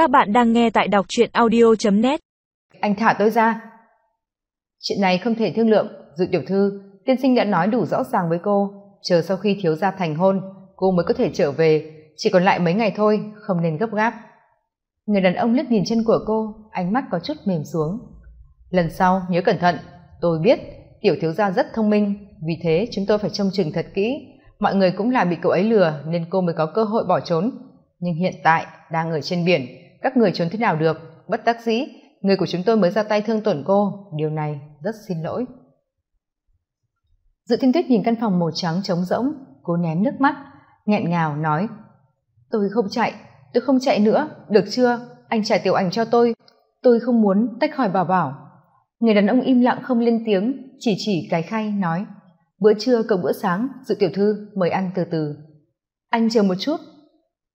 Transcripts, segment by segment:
Các bạn đang nghe tại đọc truyện audio.net Anh thả tôi ra. Chuyện này không thể thương lượng, dự tiểu thư, tiên sinh đã nói đủ rõ ràng với cô, chờ sau khi thiếu gia thành hôn, cô mới có thể trở về, chỉ còn lại mấy ngày thôi, không nên gấp gáp. Người đàn ông liếc nhìn chân của cô, ánh mắt có chút mềm xuống. Lần sau nhớ cẩn thận, tôi biết tiểu thiếu gia rất thông minh, vì thế chúng tôi phải trông chừng thật kỹ, mọi người cũng là bị cậu ấy lừa nên cô mới có cơ hội bỏ trốn. Nhưng hiện tại đang ở trên biển, các người trốn thế nào được? Bất đắc dĩ. Người của chúng tôi mới ra tay thương tổn cô. Điều này rất xin lỗi. Dự thiên tuyết nhìn căn phòng màu trắng trống rỗng. Cố nén nước mắt, nghẹn ngào nói, tôi không chạy, tôi không chạy nữa. Được chưa? Anh trả tiểu ảnh cho tôi. Tôi không muốn tách khỏi bảo bảo. Người đàn ông im lặng không lên tiếng, chỉ chỉ cái khay, nói, bữa trưa cộng bữa sáng, dự tiểu thư, mời ăn từ từ. Anh chờ một chút.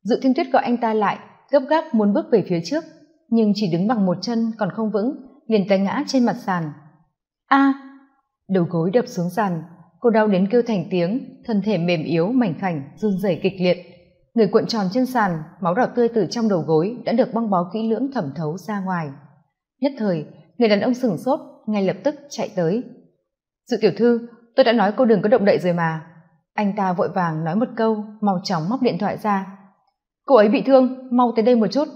Dự thiên tuyết gọi anh ta lại gấp gáp muốn bước về phía trước, nhưng chỉ đứng bằng một chân còn không vững, liền té ngã trên mặt sàn. A! Đầu gối đập xuống sàn, cô đau đến kêu thành tiếng, thân thể mềm yếu, mảnh khảnh, run rẩy kịch liệt. Người cuộn tròn trên sàn, máu đỏ tươi từ trong đầu gối đã được băng bó kỹ lưỡng thẩm thấu ra ngoài. Nhất thời, người đàn ông sửng sốt, ngay lập tức chạy tới. Dự tiểu thư, tôi đã nói cô đừng có động đậy rồi mà. Anh ta vội vàng nói một câu, mau chóng móc điện thoại ra cô ấy bị thương, mau tới đây một chút.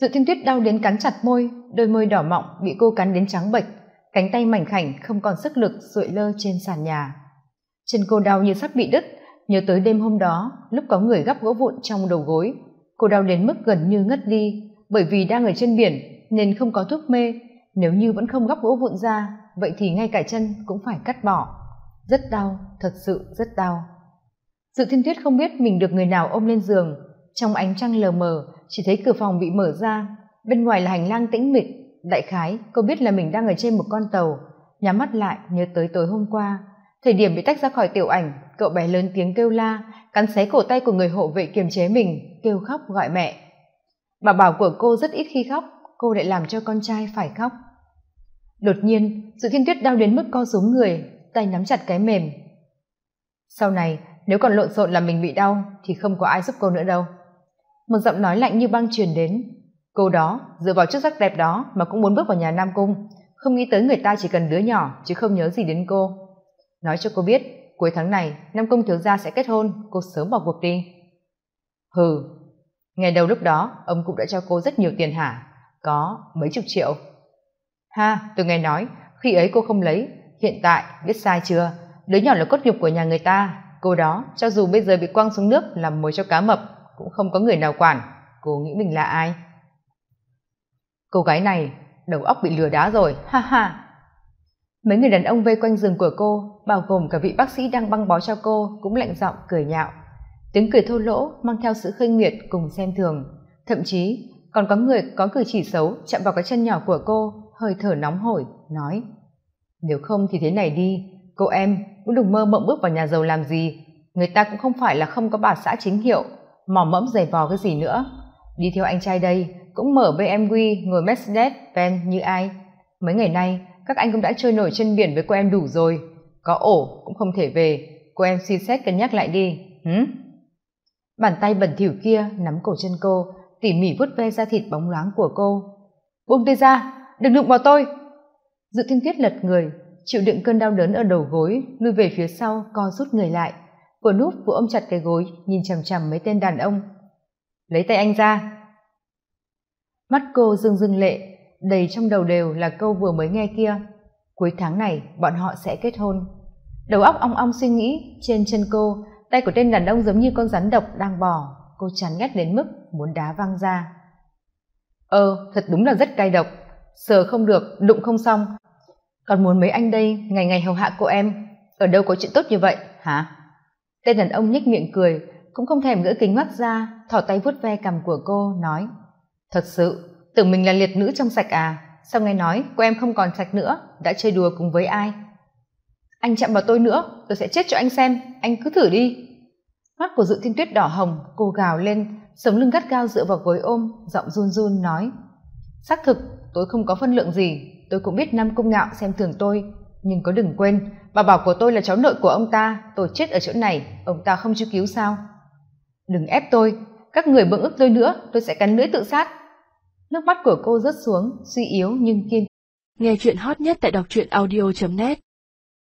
Dự thiên tuyết đau đến cắn chặt môi, đôi môi đỏ mọng bị cô cắn đến trắng bệch, cánh tay mảnh khảnh, không còn sức lực sụi lơ trên sàn nhà. Chân cô đau như sắp bị đứt, nhớ tới đêm hôm đó, lúc có người gắp gỗ vụn trong đầu gối. Cô đau đến mức gần như ngất đi, bởi vì đang ở trên biển, nên không có thuốc mê. Nếu như vẫn không gắp gỗ vụn ra, vậy thì ngay cả chân cũng phải cắt bỏ. Rất đau, thật sự rất đau. Dự thiên tuyết không biết mình được người nào ôm lên giường trong ánh trăng lờ mờ, chỉ thấy cửa phòng bị mở ra. Bên ngoài là hành lang tĩnh mịch. Đại khái, cô biết là mình đang ở trên một con tàu. Nhắm mắt lại, nhớ tới tối hôm qua. Thời điểm bị tách ra khỏi tiểu ảnh, cậu bé lớn tiếng kêu la, cắn xé cổ tay của người hộ vệ kiềm chế mình, kêu khóc gọi mẹ. Bà bảo của cô rất ít khi khóc, cô lại làm cho con trai phải khóc. Đột nhiên, sự thiên tuyết đau đến mức co rúm người, tay nắm chặt cái mềm. Sau này, nếu còn lộn xộn là mình bị đau, thì không có ai giúp cô nữa đâu một giọng nói lạnh như băng truyền đến. Cô đó, dựa vào chức sắc đẹp đó mà cũng muốn bước vào nhà nam cung. Không nghĩ tới người ta chỉ cần đứa nhỏ, chứ không nhớ gì đến cô. Nói cho cô biết, cuối tháng này, nam cung thiếu gia sẽ kết hôn, cô sớm bỏ cuộc đi. Hừ, ngày đầu lúc đó, ông cũng đã cho cô rất nhiều tiền hả? Có mấy chục triệu. Ha, tôi nghe nói, khi ấy cô không lấy, hiện tại biết sai chưa? Đứa nhỏ là cốt nhục của nhà người ta, cô đó, cho dù bây giờ bị quăng xuống nước làm mồi cho cá mập cũng không có người nào quản. Cô nghĩ mình là ai? Cô gái này, đầu óc bị lừa đá rồi, ha ha. Mấy người đàn ông vây quanh giường của cô, bao gồm cả vị bác sĩ đang băng bó cho cô, cũng lạnh giọng cười nhạo. Tiếng cười thô lỗ, mang theo sự khinh miệt cùng xem thường. Thậm chí, còn có người có cử chỉ xấu chạm vào cái chân nhỏ của cô, hơi thở nóng hổi, nói, nếu không thì thế này đi, cô em cũng đừng mơ mộng bước vào nhà giàu làm gì. Người ta cũng không phải là không có bà xã chính hiệu mỏm mẫm giày vò cái gì nữa. Đi theo anh trai đây, cũng mở bmw ngồi mercedes benz như ai. Mấy ngày nay, các anh cũng đã chơi nổi trên biển với cô em đủ rồi. Có ổ, cũng không thể về. Cô em suy xét cân nhắc lại đi. Hứ bàn tay bẩn thỉu kia nắm cổ chân cô, tỉ mỉ vuốt ve da thịt bóng loáng của cô. Buông tay ra, đừng đụng vào tôi. Dự thiên tuyết lật người, chịu đựng cơn đau đớn ở đầu gối, lui về phía sau, co rút người lại vừa núp vừa ôm chặt cái gối, nhìn chằm chằm mấy tên đàn ông. Lấy tay anh ra. Mắt cô dưng dưng lệ, đầy trong đầu đều là câu vừa mới nghe kia. Cuối tháng này, bọn họ sẽ kết hôn. Đầu óc ong ong suy nghĩ, trên chân cô, tay của tên đàn ông giống như con rắn độc đang bò. Cô chán ghét đến mức muốn đá văng ra. Ờ thật đúng là rất cay độc. Sờ không được, đụng không xong. Còn muốn mấy anh đây, ngày ngày hầu hạ cô em. Ở đâu có chuyện tốt như vậy, hả? Tên đàn ông nhếch miệng cười, cũng không thèm gỡ kính mắt ra thỏ tay vuốt ve cằm của cô, nói, thật sự, tưởng mình là liệt nữ trong sạch à? Sao nghe nói cô em không còn sạch nữa? Đã chơi đùa cùng với ai? Anh chạm vào tôi nữa, tôi sẽ chết cho anh xem, anh cứ thử đi. Mắt của dự thiên tuyết đỏ hồng, cô gào lên, sống lưng gắt gao dựa vào gối ôm, giọng run run nói, xác thực, tôi không có phân lượng gì, tôi cũng biết nam cung ngạo xem thường tôi nhưng có đừng quên, bà bảo của tôi là cháu nội của ông ta, tôi chết ở chỗ này, ông ta không chịu cứu sao? Đừng ép tôi, các người bưng ức tôi nữa, tôi sẽ cắn lưỡi tự sát. Nước mắt của cô rớt xuống, suy yếu nhưng kiên nghe chuyện hot nhất tại đọc truyện audio net.